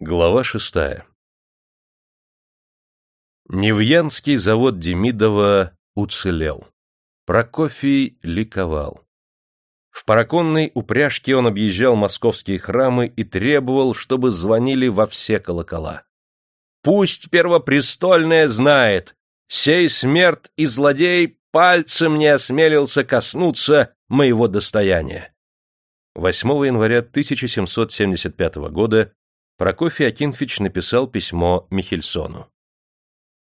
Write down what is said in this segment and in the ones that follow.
Глава шестая Невьянский завод Демидова уцелел. Прокофий ликовал. В параконной упряжке он объезжал московские храмы и требовал, чтобы звонили во все колокола. «Пусть первопрестольная знает, сей смерть и злодей пальцем не осмелился коснуться моего достояния». 8 января 1775 года Прокофий Акинфич написал письмо Михельсону.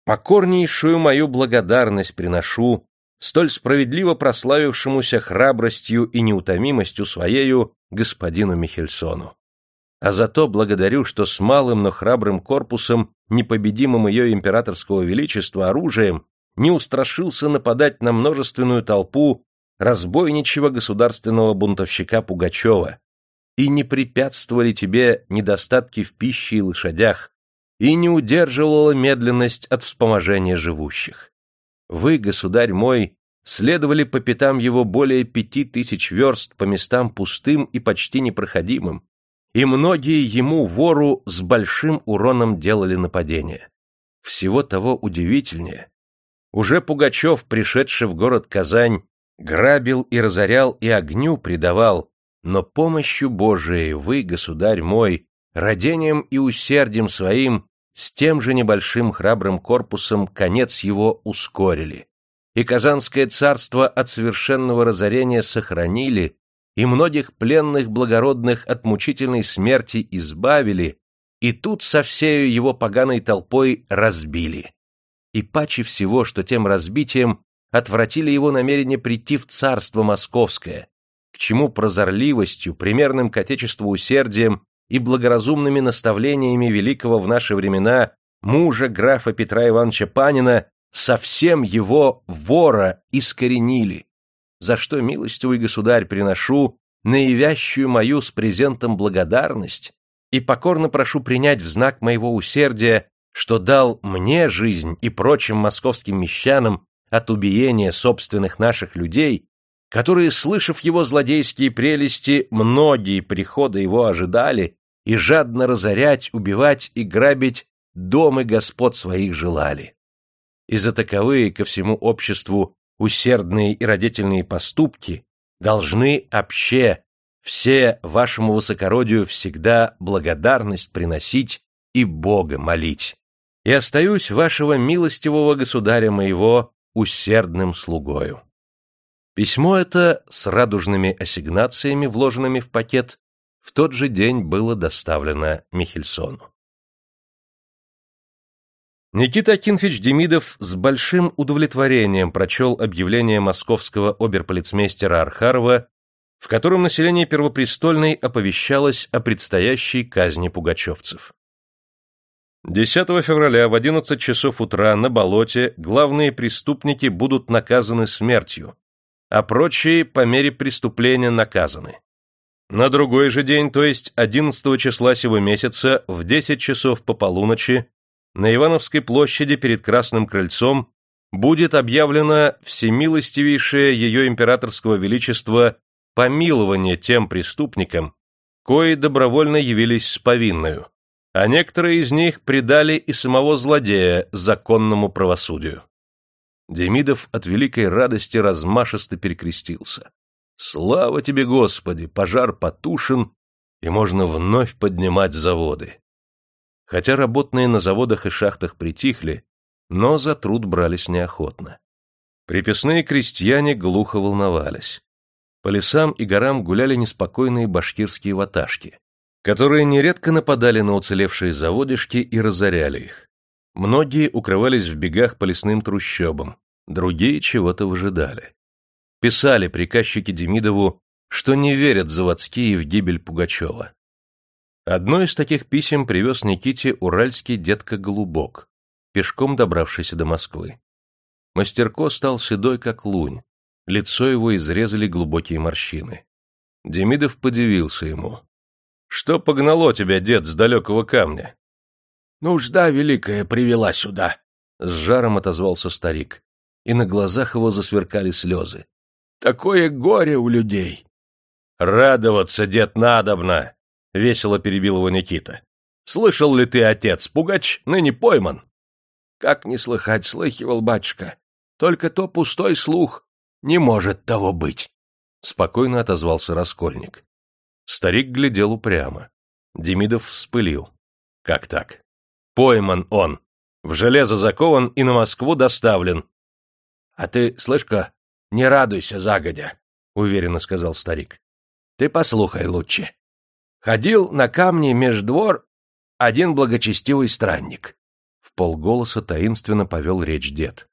«Покорнейшую мою благодарность приношу столь справедливо прославившемуся храбростью и неутомимостью своею господину Михельсону. А зато благодарю, что с малым, но храбрым корпусом, непобедимым ее императорского величества оружием, не устрашился нападать на множественную толпу разбойничего государственного бунтовщика Пугачева, и не препятствовали тебе недостатки в пище и лошадях, и не удерживала медленность от вспоможения живущих. Вы, государь мой, следовали по пятам его более пяти тысяч верст по местам пустым и почти непроходимым, и многие ему, вору, с большим уроном делали нападение. Всего того удивительнее. Уже Пугачев, пришедший в город Казань, грабил и разорял и огню предавал, но помощью Божией вы, государь мой, родением и усердием своим, с тем же небольшим храбрым корпусом конец его ускорили. И Казанское царство от совершенного разорения сохранили, и многих пленных благородных от мучительной смерти избавили, и тут со всею его поганой толпой разбили. И паче всего, что тем разбитием отвратили его намерение прийти в царство московское, чему прозорливостью, примерным к отечеству усердием и благоразумными наставлениями великого в наши времена мужа графа Петра Ивановича Панина совсем его вора искоренили, за что, милостивый государь, приношу наивящую мою с презентом благодарность и покорно прошу принять в знак моего усердия, что дал мне жизнь и прочим московским мещанам от убиения собственных наших людей которые, слышав его злодейские прелести, многие прихода его ожидали и жадно разорять, убивать и грабить домы господ своих желали. И за таковые ко всему обществу усердные и родительные поступки должны обще все вашему высокородию всегда благодарность приносить и Бога молить. И остаюсь вашего милостивого государя моего усердным слугою. Письмо это с радужными ассигнациями, вложенными в пакет, в тот же день было доставлено Михельсону. Никита Акинфич Демидов с большим удовлетворением прочел объявление московского оберполицмейстера Архарова, в котором население Первопрестольной оповещалось о предстоящей казни пугачевцев. 10 февраля в 11 часов утра на болоте главные преступники будут наказаны смертью, а прочие по мере преступления наказаны. На другой же день, то есть 11 числа сего месяца, в 10 часов по полуночи, на Ивановской площади перед Красным Крыльцом будет объявлено всемилостивейшее ее императорского величества помилование тем преступникам, кои добровольно явились с повинною, а некоторые из них предали и самого злодея законному правосудию. Демидов от великой радости размашисто перекрестился. Слава тебе, Господи, пожар потушен, и можно вновь поднимать заводы. Хотя работные на заводах и шахтах притихли, но за труд брались неохотно. Приписные крестьяне глухо волновались. По лесам и горам гуляли неспокойные башкирские ваташки, которые нередко нападали на уцелевшие заводишки и разоряли их. Многие укрывались в бегах по лесным трущобам, другие чего-то выжидали. Писали приказчики Демидову, что не верят заводские в гибель Пугачева. Одно из таких писем привез Никите уральский детка Голубок, пешком добравшийся до Москвы. Мастерко стал седой, как лунь, лицо его изрезали глубокие морщины. Демидов подивился ему. — Что погнало тебя, дед, с далекого камня? — Нужда великая привела сюда, — с жаром отозвался старик и на глазах его засверкали слезы. «Такое горе у людей!» «Радоваться, дед, надобно!» — весело перебил его Никита. Слышал ли ты, отец, Пугач ныне пойман? Как не слыхать, слыхивал батюшка. Только то пустой слух. Не может того быть. Спокойно отозвался Раскольник. Старик глядел упрямо. Демидов вспылил. Как так? Пойман он. В железо закован и на Москву доставлен. — А ты, слышь-ка, не радуйся загодя, — уверенно сказал старик. — Ты послухай лучше. Ходил на камни меж двор один благочестивый странник. В полголоса таинственно повел речь дед.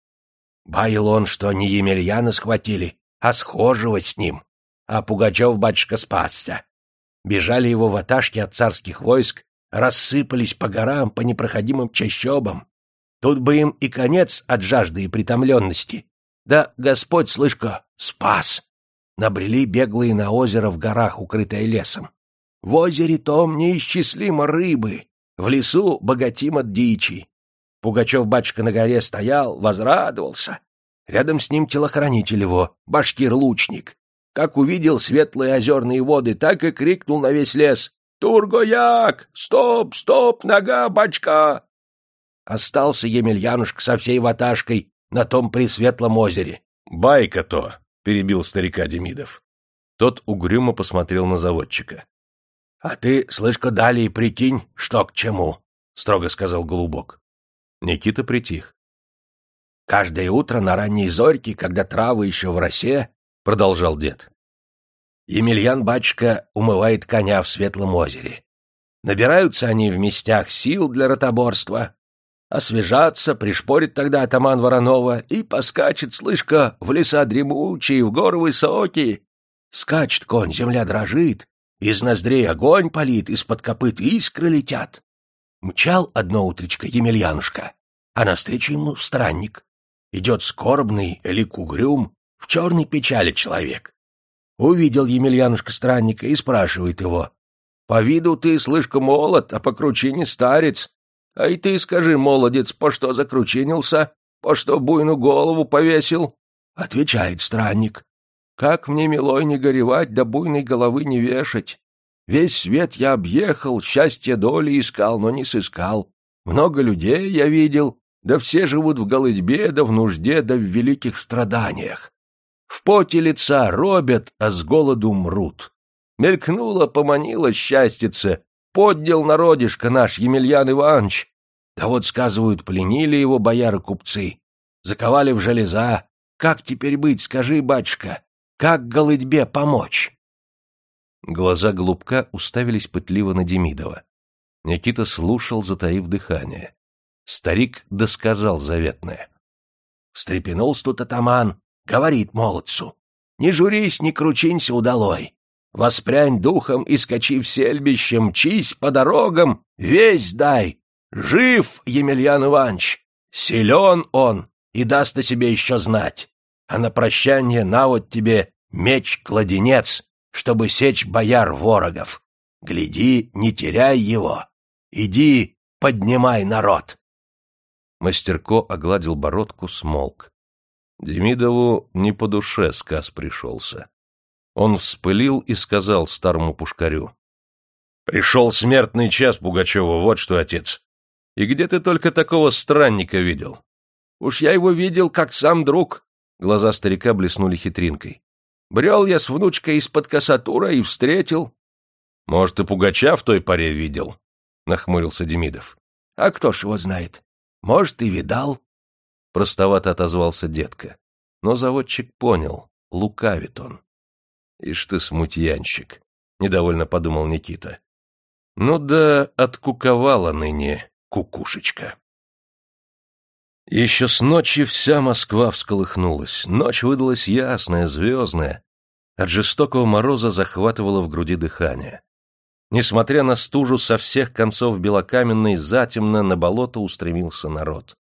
Баял он, что не Емельяна схватили, а схожего с ним. А Пугачев батюшка спасся. Бежали его ваташки от царских войск, рассыпались по горам, по непроходимым чащобам. Тут бы им и конец от жажды и притомленности. Да Господь, слышка, спас. Набрели беглые на озеро в горах, укрытое лесом. В озере том неисчислимо рыбы, в лесу богатим от дичи. Пугачев батюшка на горе стоял, возрадовался. Рядом с ним телохранитель его, башкир-лучник. Как увидел светлые озерные воды, так и крикнул на весь лес. «Тургояк! Стоп, стоп, нога, бачка!» Остался Емельянушка со всей ваташкой на том пресветлом озере. «Байка-то!» — перебил старика Демидов. Тот угрюмо посмотрел на заводчика. — А ты, слышь-ка, далее прикинь, что к чему, — строго сказал Голубок. Никита притих. — Каждое утро на ранней зорьке, когда травы еще в росе, — продолжал дед, Емельян батюшка умывает коня в светлом озере. Набираются они в местях сил для ротоборства, освежаться, пришпорит тогда атаман Воронова и поскачет, слышка, в леса дремучие, в горы высокие. Скачет конь, земля дрожит, из ноздрей огонь палит, из-под копыт искры летят. Мчал одно утречко Емельянушка, а навстречу ему странник. Идет скорбный, элик угрюм, в черной печали человек. Увидел Емельянушка странника и спрашивает его. — По виду ты слишком молод, а по кручине старец. А и ты скажи, молодец, по что закручинился, по что буйну голову повесил? Отвечает странник. Как мне, милой, не горевать, да буйной головы не вешать? Весь свет я объехал, счастье доли искал, но не сыскал. Много людей я видел, да все живут в голодьбе, да в нужде, да в великих страданиях. В поте лица робят, а с голоду мрут. Мелькнуло, поманило счастьице, поднял народишко наш Емельян Иванович. Да вот, сказывают, пленили его бояры-купцы, заковали в железа. Как теперь быть, скажи, батюшка, как голыдьбе помочь? Глаза голубка уставились пытливо на Демидова. Никита слушал, затаив дыхание. Старик досказал заветное. Встрепенулся тут атаман, Говорит молодцу, не журись, не кручинься удалой. Воспрянь духом и скачи в сельбище, мчись по дорогам, весь дай. Жив Емельян Иванович, силен он и даст о себе еще знать. А на прощание на вот тебе меч-кладенец, чтобы сечь бояр ворогов. Гляди, не теряй его. Иди, поднимай народ. Мастерко огладил бородку, смолк. Демидову не по душе сказ пришелся. Он вспылил и сказал старому пушкарю. — Пришел смертный час, Пугачева, вот что, отец. И где ты только такого странника видел? — Уж я его видел, как сам друг. Глаза старика блеснули хитринкой. Брел я с внучкой из-под косатура и встретил. — Может, и Пугача в той поре видел? — нахмурился Демидов. — А кто ж его знает? Может, и видал. — простовато отозвался детка. Но заводчик понял, лукавит он. «Ишь ты, смутьянщик!» — недовольно подумал Никита. «Ну да, откуковала ныне кукушечка». Еще с ночи вся Москва всколыхнулась. Ночь выдалась ясная, звездная. От жестокого мороза захватывало в груди дыхание. Несмотря на стужу, со всех концов Белокаменной затемно на болото устремился народ.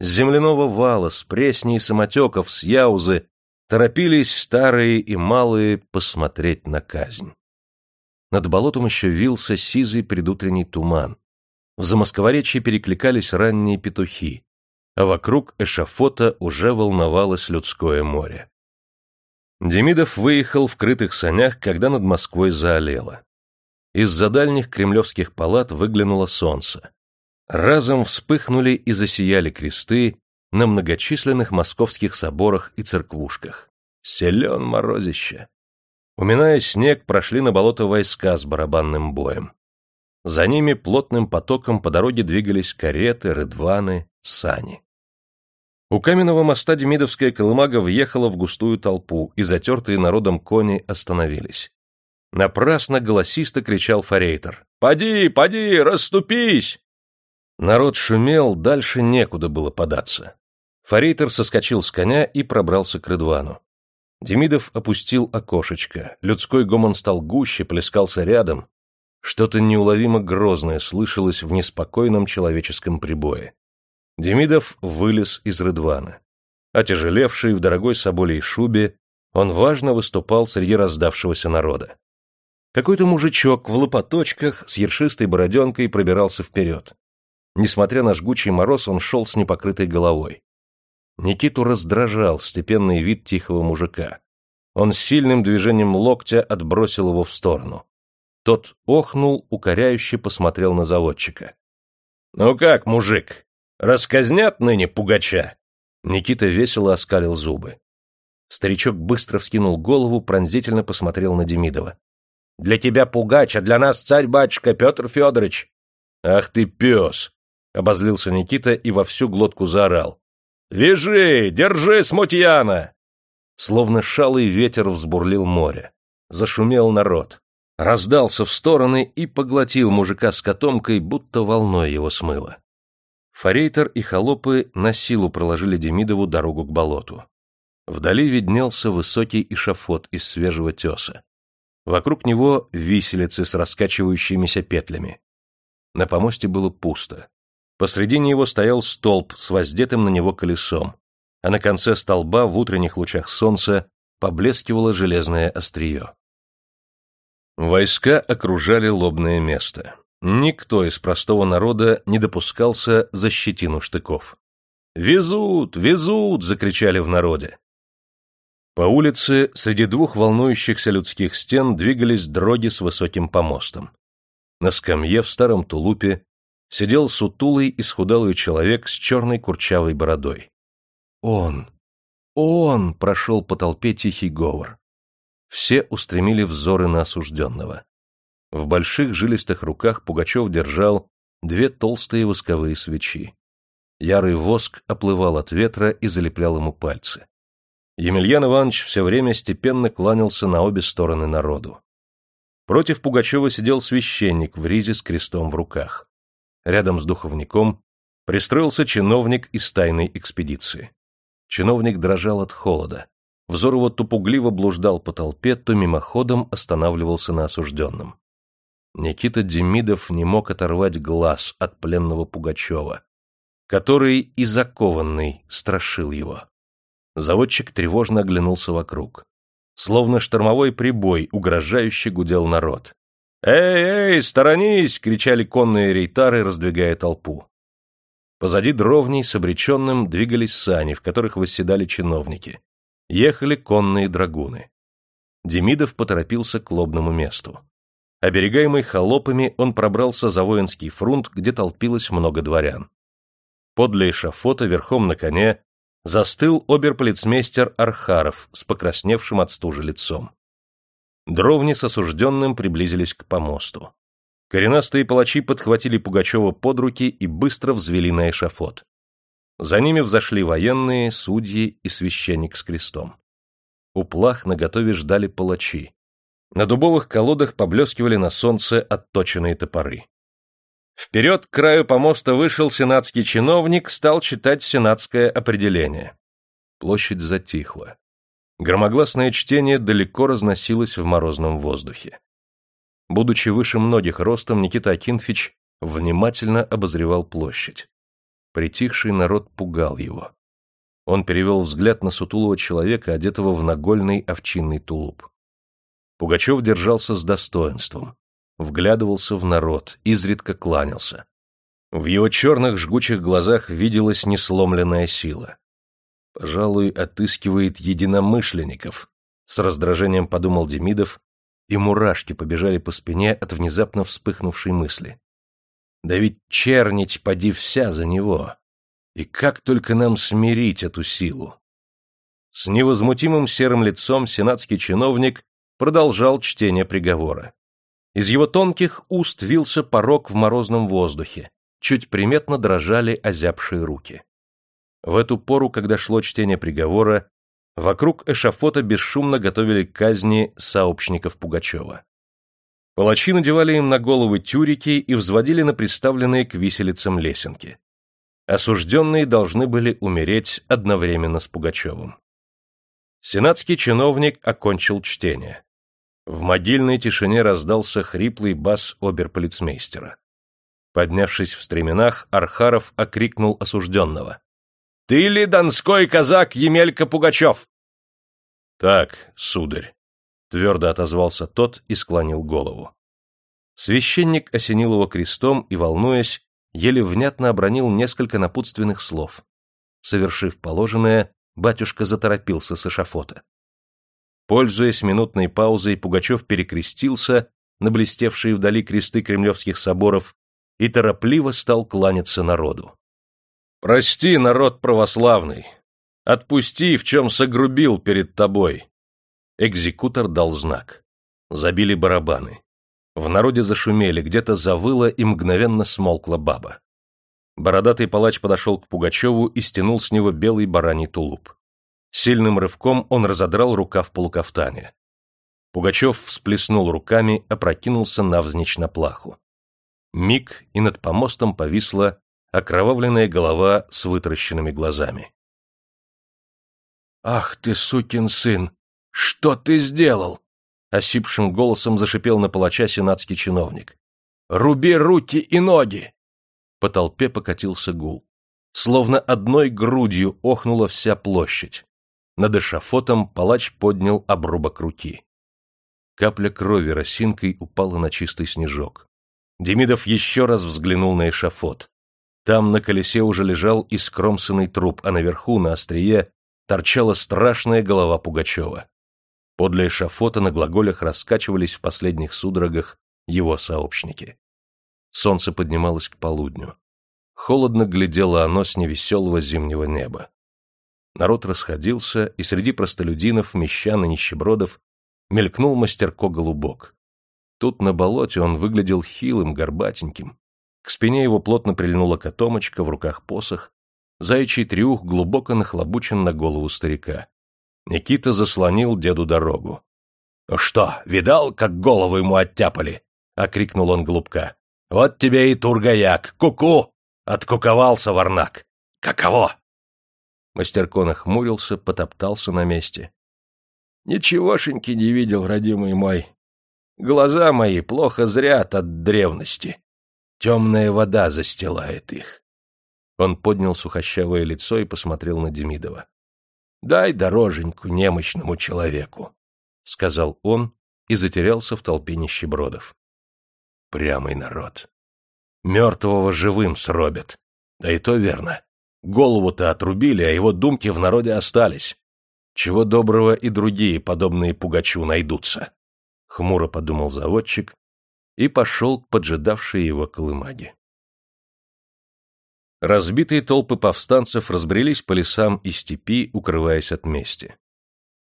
С земляного вала, с пресни и самотеков, с яузы торопились старые и малые посмотреть на казнь. Над болотом еще вился сизый предутренний туман. В замоскворечье перекликались ранние петухи, а вокруг эшафота уже волновалось людское море. Демидов выехал в крытых санях, когда над Москвой заолело. Из-за дальних кремлевских палат выглянуло солнце. Разом вспыхнули и засияли кресты на многочисленных московских соборах и церквушках. Селен морозище. Уминая снег, прошли на болото войска с барабанным боем. За ними плотным потоком по дороге двигались кареты, рыдваны, сани. У каменного моста Демидовская колымага въехала в густую толпу, и затертые народом кони остановились. Напрасно голосисто кричал форейтер. «Поди, поди, расступись!» Народ шумел, дальше некуда было податься. Форейтер соскочил с коня и пробрался к Рыдвану. Демидов опустил окошечко, людской гомон стал гуще, плескался рядом. Что-то неуловимо грозное слышалось в неспокойном человеческом прибое. Демидов вылез из Рыдвана. Отяжелевший в дорогой соболей шубе, он важно выступал среди раздавшегося народа. Какой-то мужичок в лопаточках с ершистой бороденкой пробирался вперед. Несмотря на жгучий мороз, он шел с непокрытой головой. Никиту раздражал степенный вид тихого мужика. Он сильным движением локтя отбросил его в сторону. Тот охнул, укоряюще посмотрел на заводчика. — Ну как, мужик, расказнят ныне пугача? Никита весело оскалил зубы. Старичок быстро вскинул голову, пронзительно посмотрел на Демидова. Для тебя пугач, а для нас царь-батюшка Петр Федорович. — Ах ты пес! — обозлился Никита и во всю глотку заорал. — Вяжи! Держи, смутьяна! Словно шалый ветер взбурлил море. Зашумел народ. Раздался в стороны и поглотил мужика с котомкой, будто волной его смыло. Форейтер и холопы на силу проложили Демидову дорогу к болоту. Вдали виднелся высокий эшафот из свежего теса. Вокруг него виселицы с раскачивающимися петлями. На помосте было пусто. Посредине его стоял столб с воздетым на него колесом, а на конце столба в утренних лучах солнца поблескивало железное острие. Войска окружали лобное место. Никто из простого народа не допускался за щетину штыков. «Везут! Везут!» — закричали в народе. По улице среди двух волнующихся людских стен двигались дроги с высоким помостом. На скамье в старом тулупе сидел сутулый и схудалый человек с черной курчавой бородой. «Он! Он!» — прошел по толпе тихий говор. Все устремили взоры на осужденного. В больших жилистых руках Пугачев держал две толстые восковые свечи. Ярый воск оплывал от ветра и залеплял ему пальцы. Емельян Иванович все время степенно кланялся на обе стороны народу. Против Пугачева сидел священник в ризе с крестом в руках. Рядом с духовником пристроился чиновник из тайной экспедиции. Чиновник дрожал от холода. Взор его тупугливо блуждал по толпе, то мимоходом останавливался на осужденном. Никита Демидов не мог оторвать глаз от пленного Пугачева, который и закованный страшил его. Заводчик тревожно оглянулся вокруг. Словно штормовой прибой угрожающе гудел народ. «Эй, эй, сторонись!» — кричали конные рейтары, раздвигая толпу. Позади дровней с обреченным двигались сани, в которых восседали чиновники. Ехали конные драгуны. Демидов поторопился к лобному месту. Оберегаемый холопами, он пробрался за воинский фрунт, где толпилось много дворян. Подле эшафота, верхом на коне, застыл оберполицмейстер Архаров с покрасневшим от стужи лицом. Дровни с осужденным приблизились к помосту. Коренастые палачи подхватили Пугачева под руки и быстро взвели на эшафот. За ними взошли военные, судьи и священник с крестом. У плах наготове ждали палачи. На дубовых колодах поблескивали на солнце отточенные топоры. Вперед к краю помоста вышел сенатский чиновник, стал читать сенатское определение. Площадь затихла. Громогласное чтение далеко разносилось в морозном воздухе. Будучи выше многих ростом, Никита Акинфич внимательно обозревал площадь. Притихший народ пугал его. Он перевел взгляд на сутулого человека, одетого в нагольный овчинный тулуп. Пугачев держался с достоинством вглядывался в народ, изредка кланялся. В его черных жгучих глазах виделась несломленная сила. Пожалуй, отыскивает единомышленников, с раздражением подумал Демидов и мурашки побежали по спине от внезапно вспыхнувшей мысли. Да ведь чернить поди вся за него. И как только нам смирить эту силу? С невозмутимым серым лицом сенатский чиновник продолжал чтение приговора. Из его тонких уст вился порог в морозном воздухе, чуть приметно дрожали озябшие руки. В эту пору, когда шло чтение приговора, вокруг эшафота бесшумно готовили казни сообщников Пугачева. Палачи надевали им на головы тюрики и взводили на приставленные к виселицам лесенки. Осужденные должны были умереть одновременно с Пугачевым. Сенатский чиновник окончил чтение. В могильной тишине раздался хриплый бас оберполицмейстера. Поднявшись в стременах, Архаров окрикнул осужденного. — Ты ли донской казак Емелька Пугачев? — Так, сударь, — твердо отозвался тот и склонил голову. Священник осенил его крестом и, волнуясь, еле внятно обронил несколько напутственных слов. Совершив положенное, батюшка заторопился с эшафота. Пользуясь минутной паузой, Пугачев перекрестился на блестевшие вдали кресты кремлевских соборов и торопливо стал кланяться народу. «Прости, народ православный! Отпусти, в чем согрубил перед тобой!» Экзекутор дал знак. Забили барабаны. В народе зашумели, где-то завыло и мгновенно смолкла баба. Бородатый палач подошел к Пугачеву и стянул с него белый бараний тулуп. Сильным рывком он разодрал рука в полукафтане. Пугачев всплеснул руками, опрокинулся навзничь на плаху. Миг, и над помостом повисла окровавленная голова с вытаращенными глазами. «Ах ты, сукин сын! Что ты сделал?» Осипшим голосом зашипел на палача сенатский чиновник. «Руби руки и ноги!» По толпе покатился гул. Словно одной грудью охнула вся площадь. Над эшафотом палач поднял обрубок руки. Капля крови росинкой упала на чистый снежок. Демидов еще раз взглянул на эшафот. Там на колесе уже лежал искромсанный труп, а наверху, на острие, торчала страшная голова Пугачева. Подле эшафота на глаголях раскачивались в последних судорогах его сообщники. Солнце поднималось к полудню. Холодно глядело оно с невеселого зимнего неба. Народ расходился, и среди простолюдинов, мещан и нищебродов мелькнул мастерко голубок. Тут на болоте он выглядел хилым, горбатеньким. К спине его плотно прильнула котомочка, в руках посох. Заячий трюх глубоко нахлобучен на голову старика. Никита заслонил деду дорогу. — Что, видал, как голову ему оттяпали? — окрикнул он голубка. Вот тебе и тургаяк. Ку-ку! Откуковался варнак. Каково? Мастерко нахмурился, потоптался на месте. Ничегошеньки не видел, родимый мой. Глаза мои плохо зрят от древности. Темная вода застилает их. Он поднял сухощавое лицо и посмотрел на Демидова. — Дай дороженьку немощному человеку, — сказал он и затерялся в толпе нищебродов. Прямый народ. Мертвого живым сробят. Да и то верно. Голову-то отрубили, а его думки в народе остались. Чего доброго и другие, подобные Пугачу, найдутся. Хмуро подумал заводчик и пошел к поджидавшей его колымаге. Разбитые толпы повстанцев разбрелись по лесам и степи, укрываясь от мести.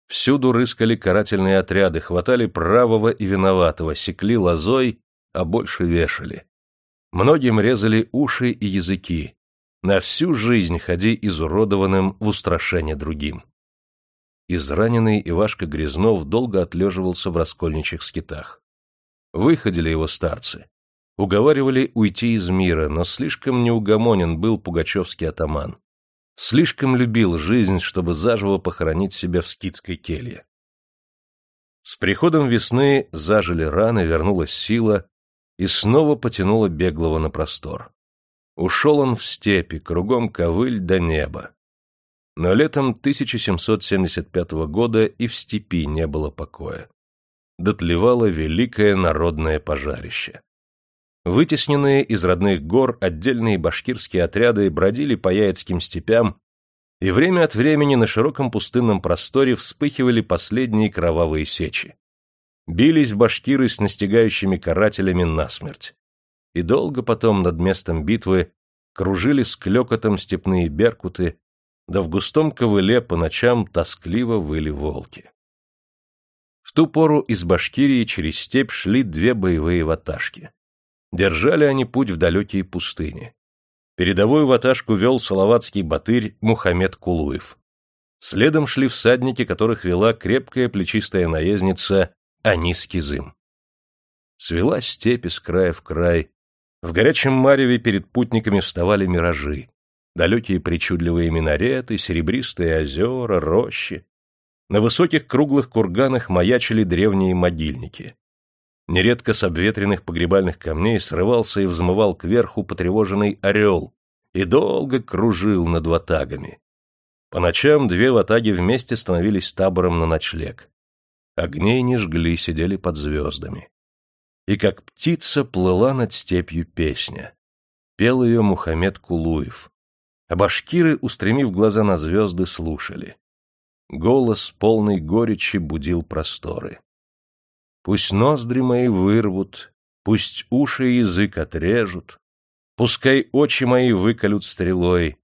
Всюду рыскали карательные отряды, хватали правого и виноватого, секли лозой а больше вешали. Многим резали уши и языки. На всю жизнь ходи изуродованным в устрашение другим. Израненный Ивашка Грязнов долго отлеживался в раскольничьих скитах. Выходили его старцы. Уговаривали уйти из мира, но слишком неугомонен был пугачевский атаман. Слишком любил жизнь, чтобы заживо похоронить себя в скитской келье. С приходом весны зажили раны, вернулась сила, и снова потянуло беглого на простор. Ушел он в степи, кругом ковыль до неба. Но летом 1775 года и в степи не было покоя. Дотлевало великое народное пожарище. Вытесненные из родных гор отдельные башкирские отряды бродили по яицким степям, и время от времени на широком пустынном просторе вспыхивали последние кровавые сечи. Бились башкиры с настигающими карателями насмерть. И долго потом над местом битвы кружили с клёкотом степные беркуты, да в густом ковыле по ночам тоскливо выли волки. В ту пору из Башкирии через степь шли две боевые ваташки. Держали они путь в далекие пустыни. Передовую ваташку вел салаватский батырь Мухаммед Кулуев. Следом шли всадники, которых вела крепкая плечистая наездница Анис Кизым. Свела степи с края в край. В горячем мареве перед путниками вставали миражи. Далекие причудливые минареты, серебристые озера, рощи. На высоких круглых курганах маячили древние могильники. Нередко с обветренных погребальных камней срывался и взмывал кверху потревоженный орел и долго кружил над ватагами. По ночам две ватаги вместе становились табором на ночлег. Огней не жгли, сидели под звездами. И как птица плыла над степью песня. Пел ее Мухаммед Кулуев. А башкиры, устремив глаза на звезды, слушали. Голос, полный горечи, будил просторы. Пусть ноздри мои вырвут, пусть уши и язык отрежут, пускай очи мои выколют стрелой,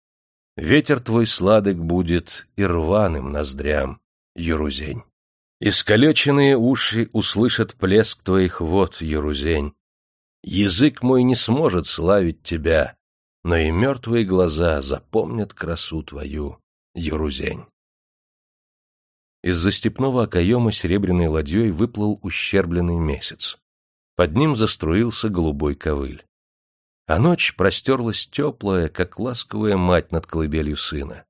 ветер твой сладок будет и рваным ноздрям, Юрузень. Искалеченные уши услышат плеск твоих вод, Юрузень. Язык мой не сможет славить тебя, но и мертвые глаза запомнят красу твою, Юрузень. Из-за степного окоема серебряной ладьей выплыл ущербленный месяц. Под ним заструился голубой ковыль. А ночь простерлась теплая, как ласковая мать над колыбелью сына.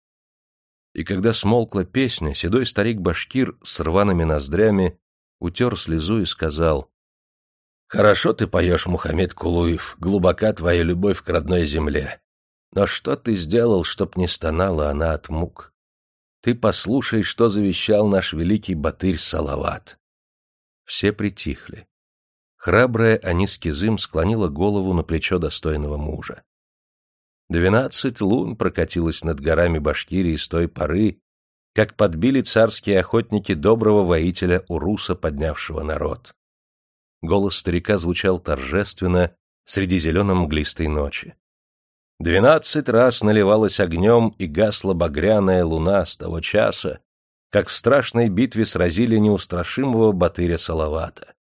И когда смолкла песня, седой старик-башкир с рваными ноздрями утер слезу и сказал «Хорошо ты поешь, Мухаммед Кулуев, глубока твоя любовь к родной земле. Но что ты сделал, чтоб не стонала она от мук? Ты послушай, что завещал наш великий батырь Салават. Все притихли. Храбрая Анискизым склонила голову на плечо достойного мужа. Двенадцать лун прокатилось над горами Башкирии с той поры, как подбили царские охотники доброго воителя Уруса, поднявшего народ. Голос старика звучал торжественно среди зелено-мглистой ночи. Двенадцать раз наливалась огнем и гасла багряная луна с того часа, как в страшной битве сразили неустрашимого батыря Салавата.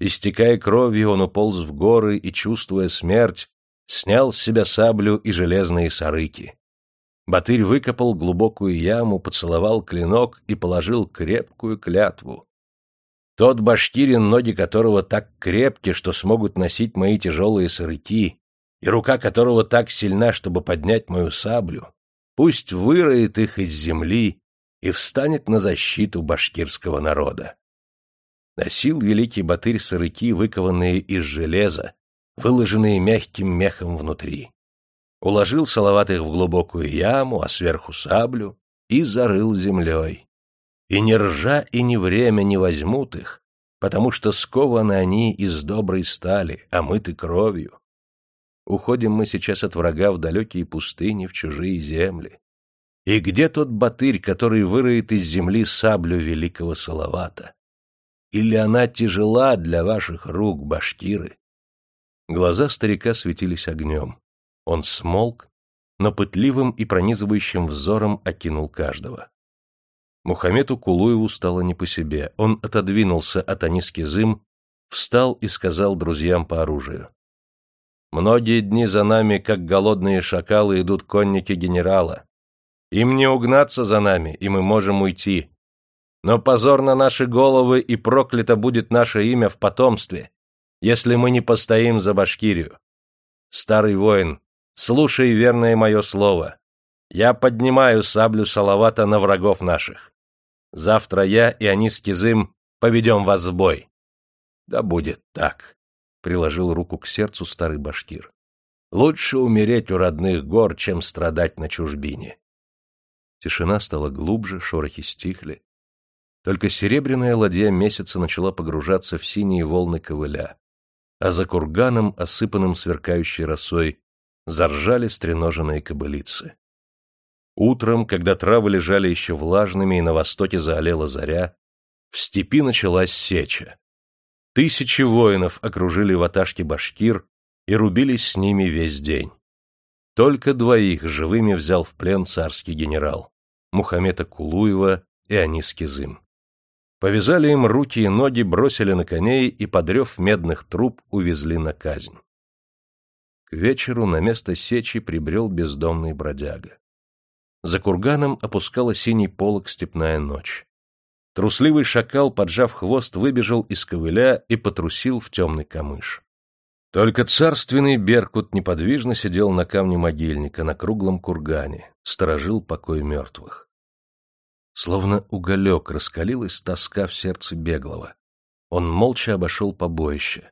Истекая кровью, он уполз в горы и, чувствуя смерть, снял с себя саблю и железные сарыки. Батырь выкопал глубокую яму, поцеловал клинок и положил крепкую клятву. Тот башкирин, ноги которого так крепки, что смогут носить мои тяжелые сырыки, и рука которого так сильна, чтобы поднять мою саблю, пусть выроет их из земли и встанет на защиту башкирского народа. Носил великий батырь сырыки, выкованные из железа, выложенные мягким мехом внутри. Уложил Салават их в глубокую яму, а сверху саблю, и зарыл землей. И ни ржа, и ни время не возьмут их, потому что скованы они из доброй стали, омыты кровью. Уходим мы сейчас от врага в далекие пустыни, в чужие земли. И где тот батырь, который выроет из земли саблю великого Салавата? Или она тяжела для ваших рук, башкиры? Глаза старика светились огнем. Он смолк, но пытливым и пронизывающим взором окинул каждого. Мухаммеду Кулуеву стало не по себе. Он отодвинулся от Аниски Зым, встал и сказал друзьям по оружию. Многие дни за нами, как голодные шакалы, идут конники генерала. Им не угнаться за нами, и мы можем уйти. Но позор на наши головы, и проклято будет наше имя в потомстве, если мы не постоим за Башкирию. Старый воин, слушай верное мое слово. Я поднимаю саблю Салавата на врагов наших. Завтра я и Анис Кизым поведем вас в бой. Да будет так приложил руку к сердцу старый башкир. Лучше умереть у родных гор, чем страдать на чужбине. Тишина стала глубже, шорохи стихли. Только серебряная ладья месяца начала погружаться в синие волны ковыля, а за курганом, осыпанным сверкающей росой, заржали стреноженные кобылицы. Утром, когда травы лежали еще влажными и на востоке заолела заря, в степи началась сеча. Тысячи воинов окружили ваташки башкир и рубились с ними весь день. Только двоих живыми взял в плен царский генерал — Мухаммеда Кулуева и Анис Кизым. Повязали им руки и ноги, бросили на коней и, подрев медных труб, увезли на казнь. К вечеру на место сечи прибрел бездомный бродяга. За курганом опускала синий полог степная ночь. Трусливый шакал, поджав хвост, выбежал из ковыля и потрусил в темный камыш. Только царственный Беркут неподвижно сидел на камне могильника, на круглом кургане, сторожил покой мертвых. Словно уголек раскалилась тоска в сердце беглого. Он молча обошел побоище.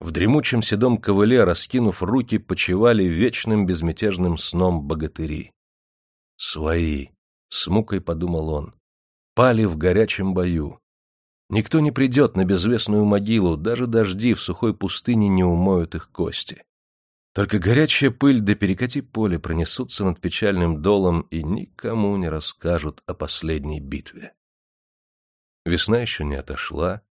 В дремучем седом ковыле, раскинув руки, почивали вечным безмятежным сном богатыри. «Свои!» — с мукой подумал он. «Пали в горячем бою. Никто не придет на безвестную могилу, даже дожди в сухой пустыне не умоют их кости. Только горячая пыль да перекати поле пронесутся над печальным долом и никому не расскажут о последней битве. Весна еще не отошла,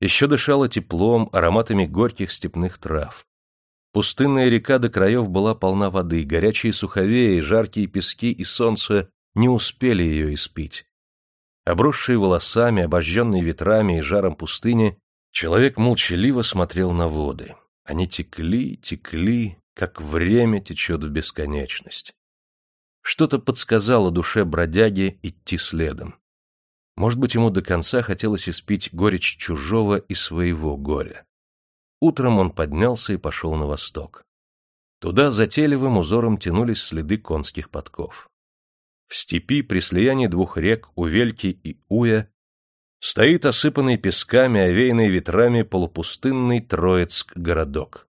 еще дышала теплом, ароматами горьких степных трав. Пустынная река до краев была полна воды, горячие суховеи, жаркие пески и солнце не успели ее испить. Обросший волосами, обожженный ветрами и жаром пустыни, человек молчаливо смотрел на воды. Они текли, текли, как время течет в бесконечность. Что-то подсказало душе бродяги идти следом. Может быть, ему до конца хотелось испить горечь чужого и своего горя. Утром он поднялся и пошел на восток. Туда затейливым узором тянулись следы конских подков. В степи при слиянии двух рек Увельки и Уя стоит осыпанный песками, овеянный ветрами полупустынный Троицк-городок.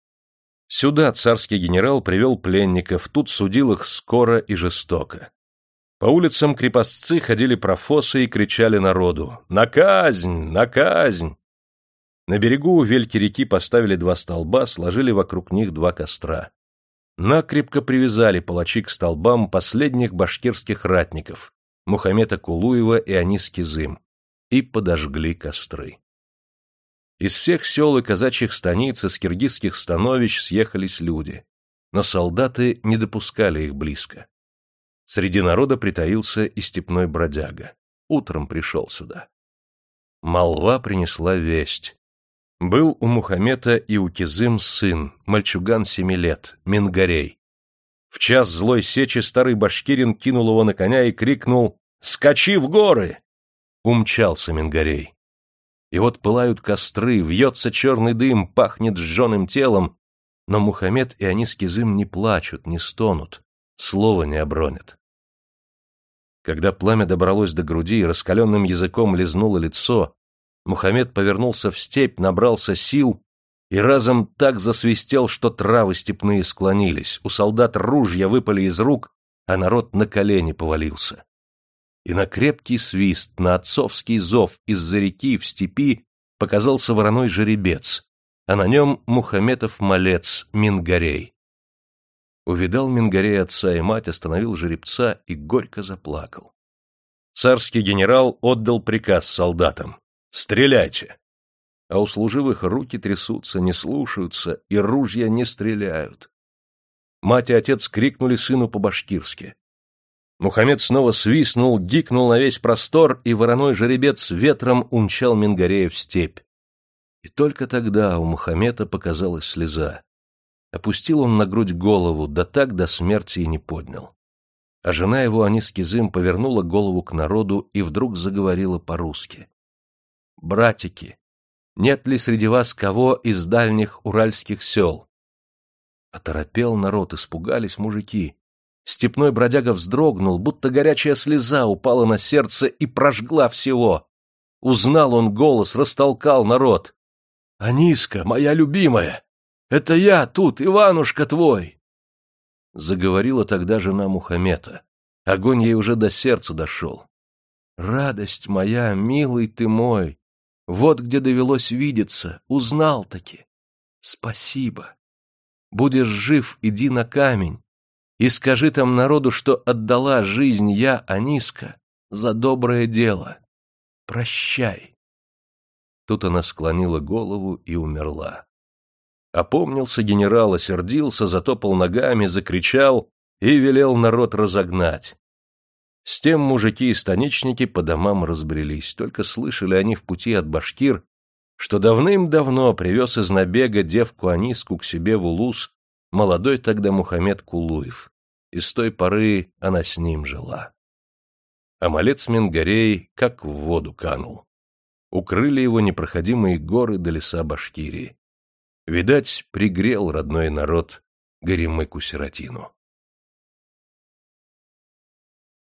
Сюда царский генерал привел пленников, тут судил их скоро и жестоко. По улицам крепостцы ходили профосы и кричали народу «На казнь! На казнь!». На берегу у вельки реки поставили два столба, сложили вокруг них два костра. Накрепко привязали палачи к столбам последних башкирских ратников Мухаммеда Кулуева и Анис Кизым и подожгли костры. Из всех сел и казачьих станиц, из киргизских становищ съехались люди, но солдаты не допускали их близко. Среди народа притаился и степной бродяга. Утром пришел сюда. Молва принесла весть. Был у Мухаммета и у Кизым сын, мальчуган семи лет, Мингарей. В час злой сечи старый башкирин кинул его на коня и крикнул «Скачи в горы!» Умчался Мингарей. И вот пылают костры, вьется черный дым, пахнет сжженным телом, но Мухаммед и они с Кизым не плачут, не стонут, слова не обронят. Когда пламя добралось до груди и раскаленным языком лизнуло лицо, Мухаммед повернулся в степь, набрался сил и разом так засвистел, что травы степные склонились, у солдат ружья выпали из рук, а народ на колени повалился. И на крепкий свист, на отцовский зов из-за реки в степи показался вороной жеребец, а на нем Мухаммедов малец Мингарей. Увидал Мингарей отца и мать, остановил жеребца и горько заплакал. Царский генерал отдал приказ солдатам «Стреляйте!» А у служивых руки трясутся, не слушаются, и ружья не стреляют. Мать и отец крикнули сыну по-башкирски. Мухаммед снова свистнул, гикнул на весь простор, и вороной жеребец ветром умчал Мингарея в степь. И только тогда у Мухаммеда показалась слеза. Опустил он на грудь голову, да так до смерти и не поднял. А жена его, Анискизым, повернула голову к народу и вдруг заговорила по-русски. «Братики, нет ли среди вас кого из дальних уральских сел?» Оторопел народ, испугались мужики. Степной бродяга вздрогнул, будто горячая слеза упала на сердце и прожгла всего. Узнал он голос, растолкал народ. «Аниска, моя любимая, это я тут, Иванушка твой!» Заговорила тогда жена Мухаммета. Огонь ей уже до сердца дошел. «Радость моя, милый ты мой! Вот где довелось видеться, узнал-таки. Спасибо. Будешь жив, иди на камень, и скажи там народу, что отдала жизнь я, Аниска, за доброе дело. Прощай. Тут она склонила голову и умерла. Опомнился генерал, осердился, затопал ногами, закричал и велел народ разогнать. С тем мужики и станичники по домам разбрелись, только слышали они в пути от башкир, что давным-давно привез из набега девку Аниску к себе в Улус молодой тогда Мухаммед Кулуев, и с той поры она с ним жила. А малец Менгарей как в воду канул. Укрыли его непроходимые горы до леса Башкирии. Видать, пригрел родной народ Горемыку-сиротину.